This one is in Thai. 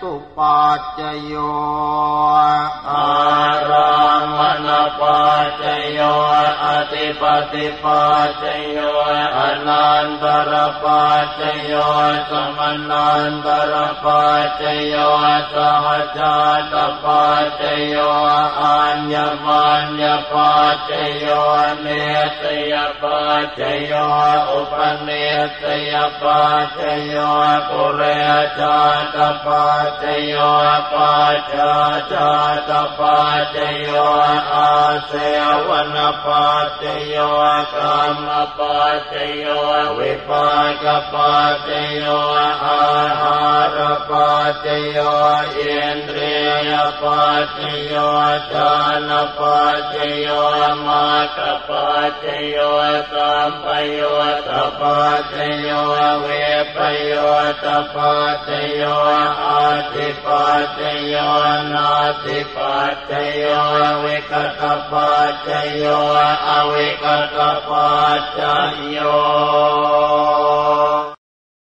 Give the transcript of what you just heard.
ตุปัจจโยอารามณปัจจโย อติปติปัจจโยอนันตรปัจจโยสมนันตรปัจจโยสหจาตปัจจโยอัญญมัญญปัจจโยเนสยปัจจโยอุปเนสยปัจจโยปุเรชาตปัจจโยปัจจาชาตปัจจโยอาเสวนปจจโยกรรมปัจจโยวิปากปัจจโยอาหารปั จจโยอินทรียปัจจโยฌานปัจจโยมาคปัจจโยสัมปโยตปัจจโยเวปโยตปัจจโยอาติปัจจโยนาติปัจจโยวิกตปัจจโยอวิกตปัจจโย